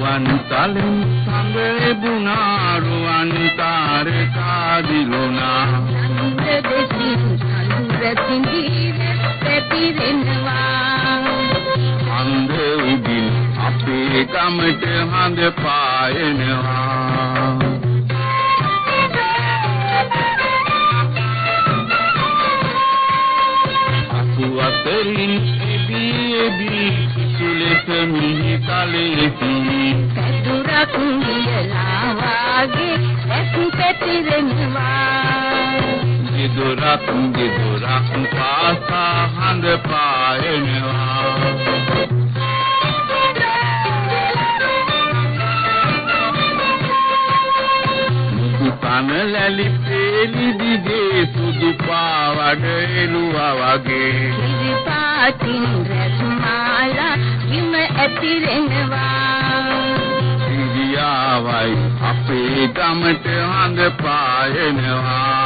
වන්තලින් සඳේ බුණාරුවන් තාරකාදිලුනා නන්ද දෙසින් අඳුර සිඳී පැතිරෙනවා අපේ ගමට හඳ පායනවා. අසු අතරින් එබී එබී සුලෙස මිහි තලෙහි පැදුරක් වියලා වාගේ ඇස් පැතිරෙනවා. ගෙදොරක් ගෙදොරක් පාසා හඳ පායනවා කනලැලි පේලි දිගේ සුදු පාවඩ එළුවා වගේ කිරිපාටින් රැස්මාලා විම ඇතිරෙනවා ඉරියාවයි අපේ ගමට හඳ පායනවා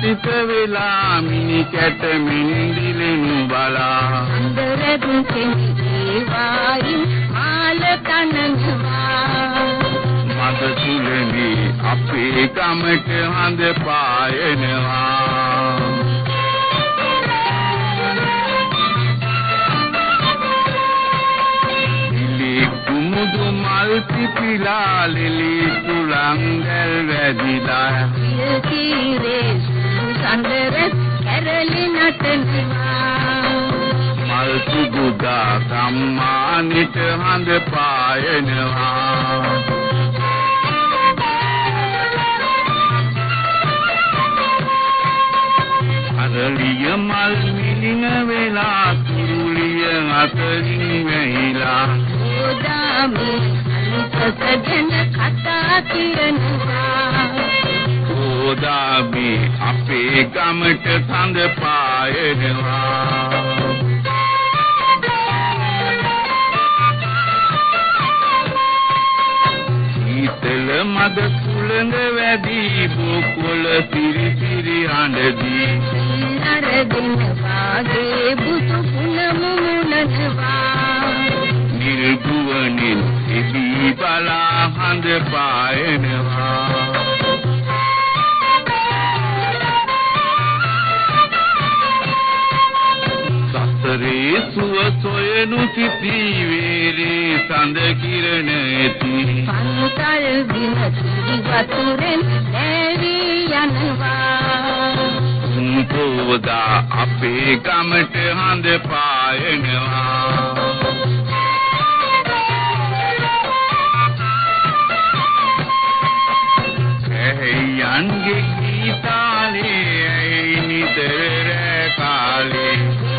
බිම පතිත වෙලා මිනිකැට මින්දිලෙනු බලා. අන්දරදුන් කෙනෙහි වායින් මාල තනනවා. මද සුලෙනි අපේ ගමට හඳ පායනවා. ඉලි කුමුදු මල් පිපිලා ලෙලි සුලංගල් වැදිලා සඳර කැරලි නටනවා. මල් සුගුදා සම්මානිට හඳ පායනවා. අරලිය මල් මිලින වෙලා කිරුලිය අතරින් වැහිලා. ගෝදාමි අනිපසගෙන කතා කිරනවා ඕදාමි අපේ ගමට සඳ පායනවා. සීතල මද සුළඟ වැඩි බොකොළ සිරි සිරි හඬදී නරදින වාගේ බුදු පුනම මුනනවා නිර්ගුවනින් එබී බලා හඳ පායනවා සුව සොයනු සිටී වේරේ සඳ කිරණ ඇති. පන්තල් බිම කිරි වතුරෙන් නැවී යනවා. උන්පෝදා අපේ ගමට හඳ පායනවා. ඇයන්ගේ ගීතාලේ ඇයි නිතර කාලේ